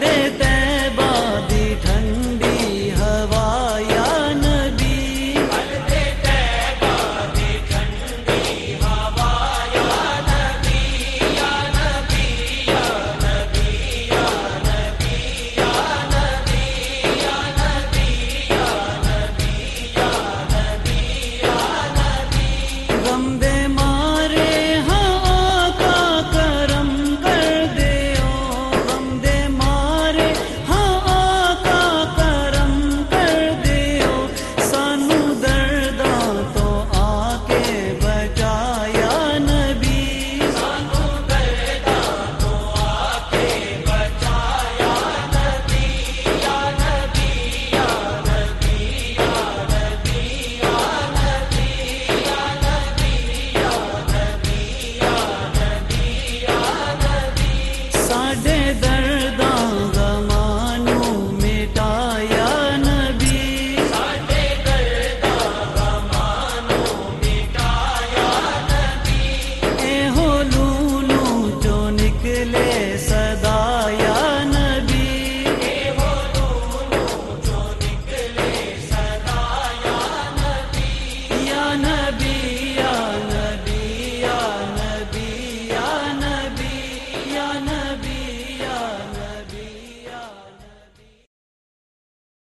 دیتے ہیں لے